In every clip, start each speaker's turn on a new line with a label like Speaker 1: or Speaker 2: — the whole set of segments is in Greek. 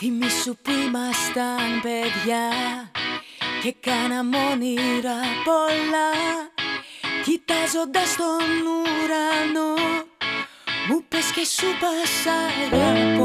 Speaker 1: Θυμήσου που ήμασταν παιδιά και κάναμε όνειρα πολλά. Κοιτάζοντας τον ουρανό μου πες και σου πας αγαπώ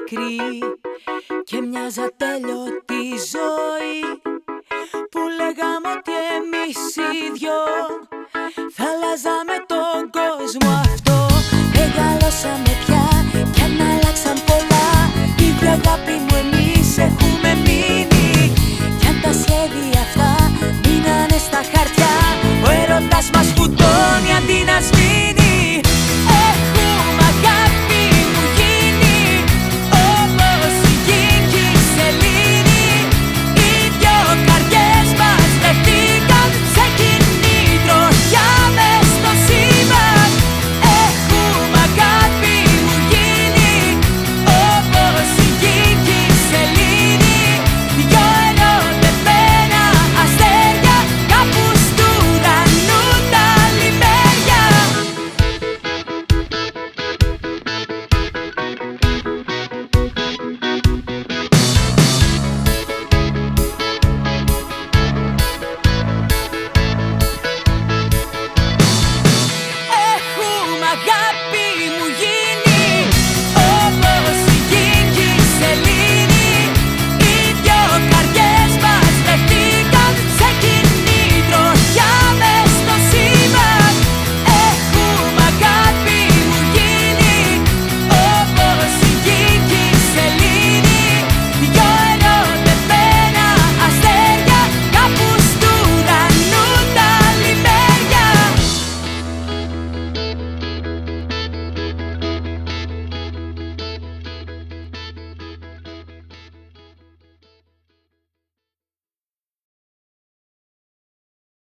Speaker 1: ήμασταν μικροί και μοιάζα τέλειωτη ζωή που λέγαμε ότι εμείς οι δυο θα αλλάζαμε τον κόσμο. αυτό μεγαλώσαμε πια